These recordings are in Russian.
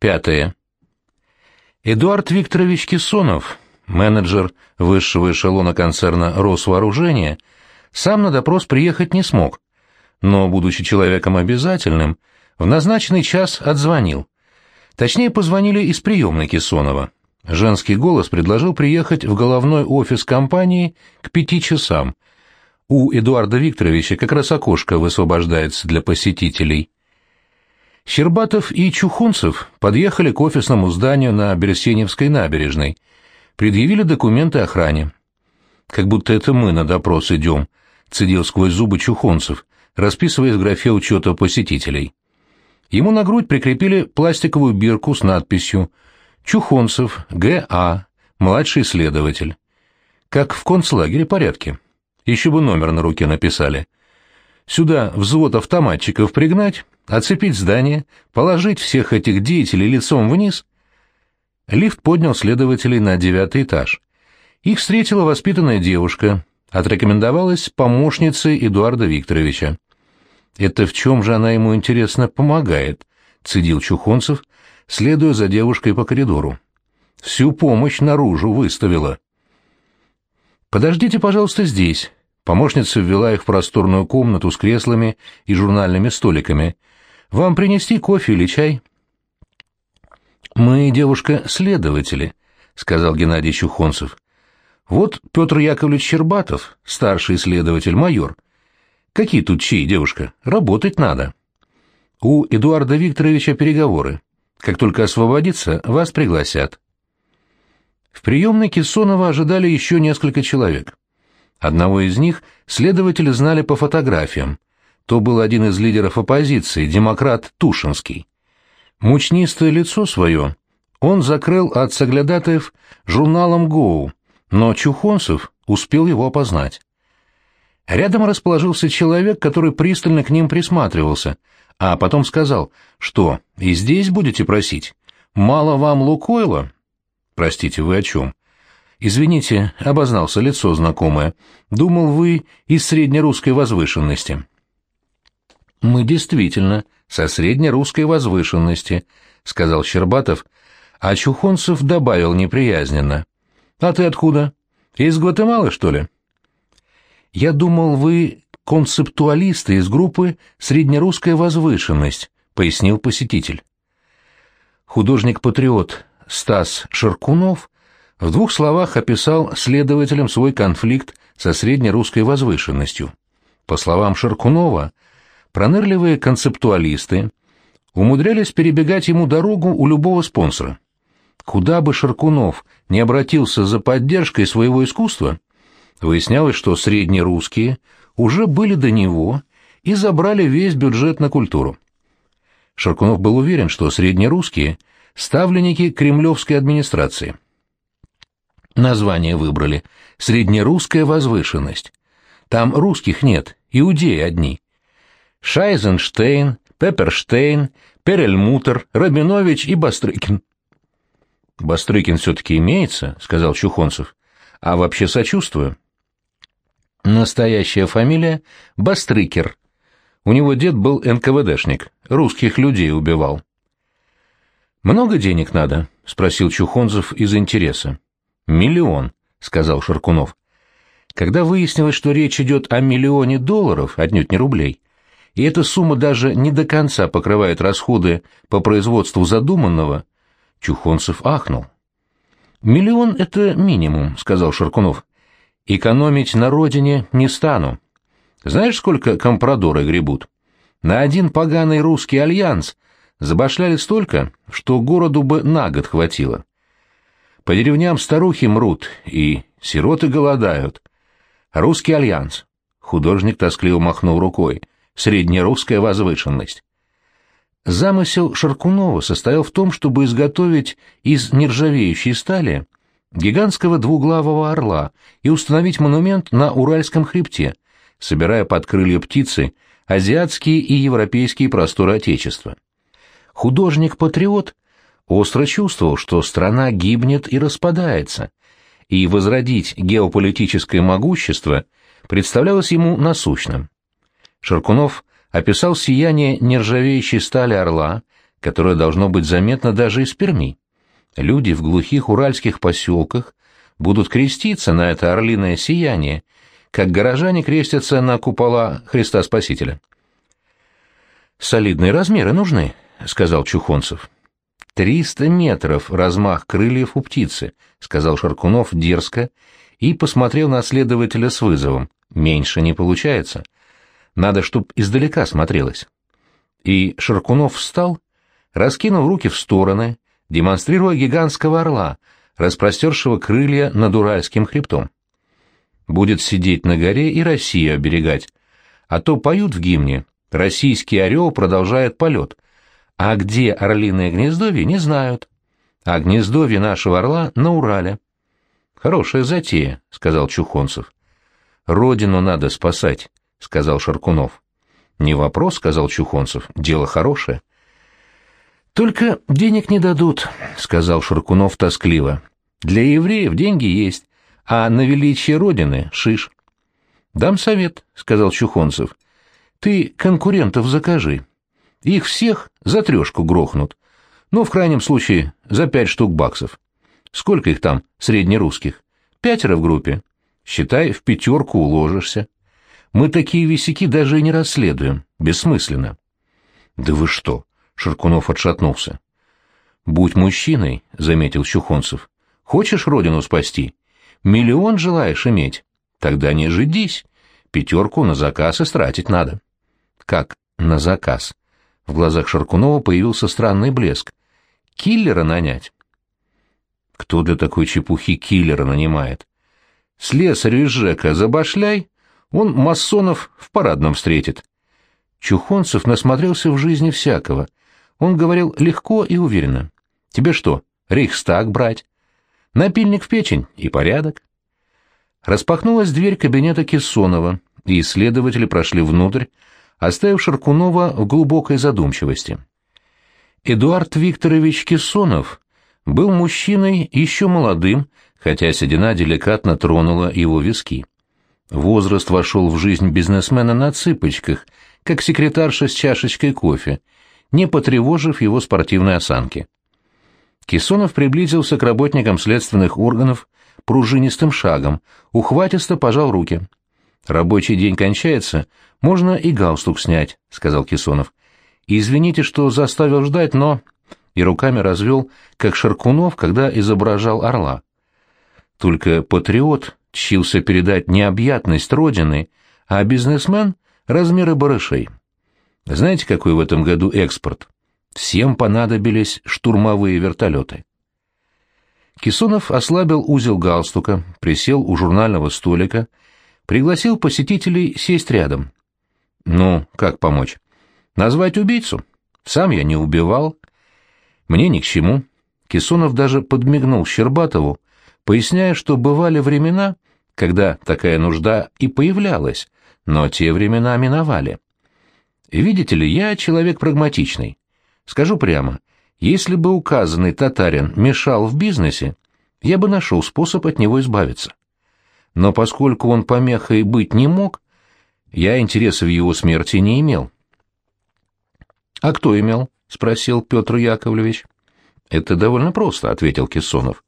Пятое. Эдуард Викторович Кессонов, менеджер высшего эшелона концерна «Росвооружение», сам на допрос приехать не смог, но, будучи человеком обязательным, в назначенный час отзвонил. Точнее, позвонили из приемной Кессонова. Женский голос предложил приехать в головной офис компании к пяти часам. У Эдуарда Викторовича как раз окошко высвобождается для посетителей. Щербатов и Чухунцев подъехали к офисному зданию на Берсеневской набережной, предъявили документы охране. «Как будто это мы на допрос идем», — цедил сквозь зубы Чухунцев, расписывая в графе учета посетителей. Ему на грудь прикрепили пластиковую бирку с надписью «Чухонцев, Г.А., младший следователь». Как в концлагере порядке. Еще бы номер на руке написали. Сюда взвод автоматчиков пригнать, оцепить здание, положить всех этих деятелей лицом вниз. Лифт поднял следователей на девятый этаж. Их встретила воспитанная девушка, отрекомендовалась помощницей Эдуарда Викторовича. Это в чем же она ему, интересно, помогает? Цедил Чухонцев, следуя за девушкой по коридору. Всю помощь наружу выставила. «Подождите, пожалуйста, здесь». Помощница ввела их в просторную комнату с креслами и журнальными столиками. «Вам принести кофе или чай?» «Мы, девушка, следователи», — сказал Геннадий Чухонцев. «Вот Петр Яковлевич Щербатов, старший следователь, майор. Какие тут чаи, девушка? Работать надо. У Эдуарда Викторовича переговоры. Как только освободится, вас пригласят. В приемной Кессонова ожидали еще несколько человек. Одного из них следователи знали по фотографиям. То был один из лидеров оппозиции, демократ Тушинский. Мучнистое лицо свое он закрыл от соглядатаев журналом «Гоу», но Чухонцев успел его опознать. Рядом расположился человек, который пристально к ним присматривался, а потом сказал, что и здесь будете просить. Мало вам Лукойла? Простите, вы о чем? Извините, обознался лицо знакомое. Думал, вы из среднерусской возвышенности. Мы действительно со среднерусской возвышенности, сказал Щербатов, а Чухонцев добавил неприязненно. А ты откуда? Из Гватемалы, что ли? Я думал, вы концептуалисты из группы «Среднерусская возвышенность», — пояснил посетитель. Художник-патриот Стас Шаркунов в двух словах описал следователям свой конфликт со среднерусской возвышенностью. По словам Шаркунова, пронырливые концептуалисты умудрялись перебегать ему дорогу у любого спонсора. Куда бы Шаркунов не обратился за поддержкой своего искусства, Выяснялось, что среднерусские уже были до него и забрали весь бюджет на культуру. Шаркунов был уверен, что среднерусские – ставленники кремлевской администрации. Название выбрали «Среднерусская возвышенность». Там русских нет, иудеи одни. Шайзенштейн, Пепперштейн, Перельмутер, Рабинович и Бастрыкин. «Бастрыкин все-таки имеется», — сказал Чухонцев. «А вообще сочувствую». Настоящая фамилия — Бастрыкер. У него дед был НКВДшник, русских людей убивал. «Много денег надо?» — спросил Чухонцев из интереса. «Миллион», — сказал Шаркунов. Когда выяснилось, что речь идет о миллионе долларов, отнюдь не рублей, и эта сумма даже не до конца покрывает расходы по производству задуманного, Чухонцев ахнул. «Миллион — это минимум», — сказал Шаркунов. Экономить на родине не стану. Знаешь, сколько компрадоры гребут? На один поганый русский альянс забашляли столько, что городу бы на год хватило. По деревням старухи мрут, и сироты голодают. Русский альянс. Художник тоскливо махнул рукой. Среднерусская возвышенность. Замысел Шаркунова состоял в том, чтобы изготовить из нержавеющей стали гигантского двуглавого орла и установить монумент на Уральском хребте, собирая под крылья птицы азиатские и европейские просторы Отечества. Художник-патриот остро чувствовал, что страна гибнет и распадается, и возродить геополитическое могущество представлялось ему насущным. Шаркунов описал сияние нержавеющей стали орла, которое должно быть заметно даже из Перми. Люди в глухих уральских поселках будут креститься на это орлиное сияние, как горожане крестятся на купола Христа Спасителя. «Солидные размеры нужны», — сказал Чухонцев. «Триста метров размах крыльев у птицы», — сказал Шаркунов дерзко и посмотрел на следователя с вызовом. «Меньше не получается. Надо, чтоб издалека смотрелось». И Шаркунов встал, раскинул руки в стороны, демонстрируя гигантского орла, распростершего крылья над Уральским хребтом. Будет сидеть на горе и Россию оберегать, а то поют в гимне «Российский орел продолжает полет», а где орлиное гнездовье, не знают. А гнездовье нашего орла на Урале. Хорошая затея, сказал Чухонцев. Родину надо спасать, сказал Шаркунов. Не вопрос, сказал Чухонцев, дело хорошее. Только денег не дадут, сказал Шаркунов тоскливо. Для евреев деньги есть, а на величие родины шиш. Дам совет, сказал Чухонцев. Ты конкурентов закажи. Их всех за трешку грохнут. Ну, в крайнем случае, за пять штук баксов. Сколько их там, среднерусских? Пятеро в группе. Считай, в пятерку уложишься. Мы такие висяки даже и не расследуем. Бессмысленно. Да вы что? Шаркунов отшатнулся. Будь мужчиной, заметил Чухонцев. Хочешь родину спасти? Миллион желаешь иметь? Тогда не жидись. Пятерку на заказ истратить надо. Как на заказ? В глазах Шаркунова появился странный блеск. Киллера нанять? Кто для такой чепухи киллера нанимает? Слесарю из ЖЭКа забашляй, он масонов в парадном встретит. Чухонцев насмотрелся в жизни всякого. Он говорил легко и уверенно. Тебе что, рейхстаг брать? Напильник в печень и порядок. Распахнулась дверь кабинета Кессонова, и исследователи прошли внутрь, оставив Шаркунова в глубокой задумчивости. Эдуард Викторович Кессонов был мужчиной еще молодым, хотя седина деликатно тронула его виски. Возраст вошел в жизнь бизнесмена на цыпочках, как секретарша с чашечкой кофе, не потревожив его спортивной осанки. Кессонов приблизился к работникам следственных органов пружинистым шагом, ухватисто пожал руки. «Рабочий день кончается, можно и галстук снять», — сказал Кисонов. «Извините, что заставил ждать, но...» И руками развел, как Шаркунов, когда изображал орла. Только патриот чился передать необъятность Родины, а бизнесмен — размеры барышей. Знаете, какой в этом году экспорт? Всем понадобились штурмовые вертолеты. Кисонов ослабил узел галстука, присел у журнального столика Пригласил посетителей сесть рядом. Ну, как помочь? Назвать убийцу? Сам я не убивал. Мне ни к чему. Кисонов даже подмигнул Щербатову, поясняя, что бывали времена, когда такая нужда и появлялась, но те времена миновали. Видите ли, я человек прагматичный. Скажу прямо, если бы указанный татарин мешал в бизнесе, я бы нашел способ от него избавиться но поскольку он помехой быть не мог, я интереса в его смерти не имел. — А кто имел? — спросил Петр Яковлевич. — Это довольно просто, — ответил Кессонов. —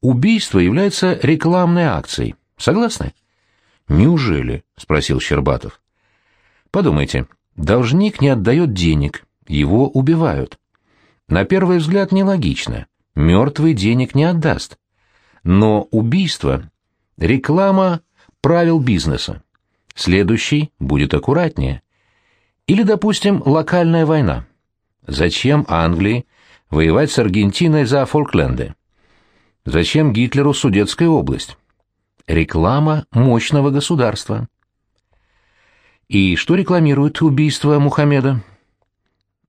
Убийство является рекламной акцией. Согласны? — Неужели? — спросил Щербатов. — Подумайте, должник не отдает денег, его убивают. На первый взгляд нелогично. Мертвый денег не отдаст. Но убийство Реклама правил бизнеса. Следующий будет аккуратнее. Или, допустим, локальная война. Зачем Англии воевать с Аргентиной за Фолкленды? Зачем Гитлеру Судетская область? Реклама мощного государства. И что рекламирует убийство Мухаммеда?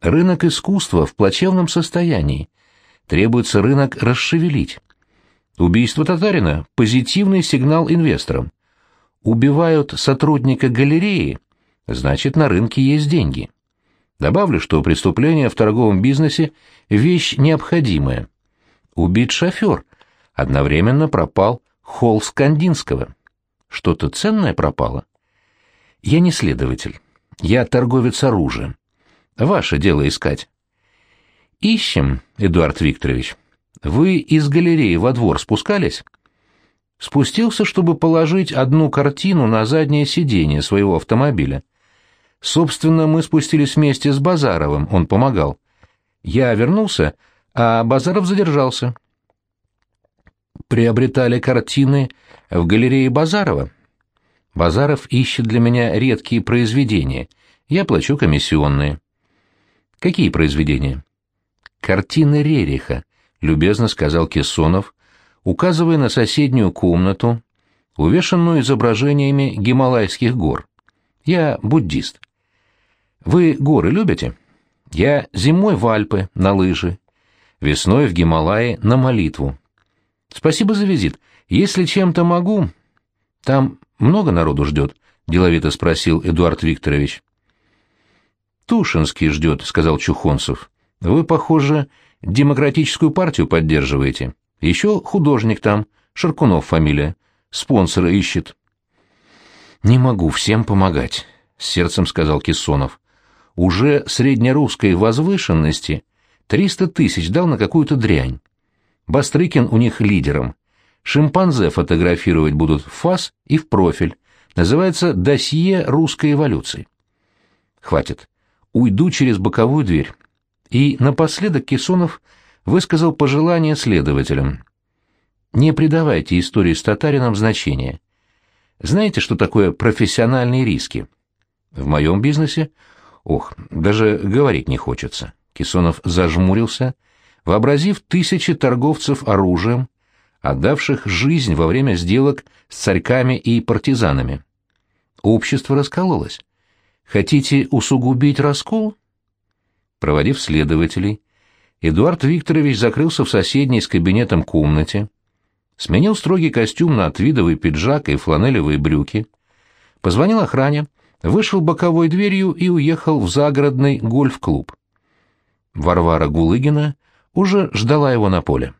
Рынок искусства в плачевном состоянии. Требуется рынок расшевелить. Убийство татарина – позитивный сигнал инвесторам. Убивают сотрудника галереи, значит, на рынке есть деньги. Добавлю, что преступление в торговом бизнесе – вещь необходимая. Убит шофер. Одновременно пропал холл Скандинского. Что-то ценное пропало. Я не следователь. Я торговец оружием. Ваше дело искать. ищем, Эдуард Викторович. Вы из галереи во двор спускались? Спустился, чтобы положить одну картину на заднее сиденье своего автомобиля. Собственно, мы спустились вместе с Базаровым, он помогал. Я вернулся, а Базаров задержался. Приобретали картины в галерее Базарова. Базаров ищет для меня редкие произведения. Я плачу комиссионные. Какие произведения? Картины Рериха, любезно сказал Кессонов, указывая на соседнюю комнату, увешанную изображениями Гималайских гор. Я буддист. Вы горы любите? Я зимой в Альпы на лыжи, весной в Гималаи на молитву. Спасибо за визит. Если чем-то могу... Там много народу ждет? Деловито спросил Эдуард Викторович. Тушинский ждет, сказал Чухонцев. Вы, похоже, демократическую партию поддерживаете. Еще художник там, Шаркунов фамилия. Спонсора ищет. Не могу всем помогать, сердцем сказал Кессонов уже среднерусской возвышенности 300 тысяч дал на какую-то дрянь. Бастрыкин у них лидером. Шимпанзе фотографировать будут в фас и в профиль. Называется «Досье русской эволюции». Хватит. Уйду через боковую дверь. И напоследок Кисонов высказал пожелание следователям. Не придавайте истории с татарином значения. Знаете, что такое профессиональные риски? В моем бизнесе Ох, даже говорить не хочется. Кисонов зажмурился, вообразив тысячи торговцев оружием, отдавших жизнь во время сделок с царьками и партизанами. Общество раскололось. Хотите усугубить раскол? Проводив следователей, Эдуард Викторович закрылся в соседней с кабинетом комнате, сменил строгий костюм на твидовый пиджак и фланелевые брюки, позвонил охране, вышел боковой дверью и уехал в загородный гольф-клуб. Варвара Гулыгина уже ждала его на поле.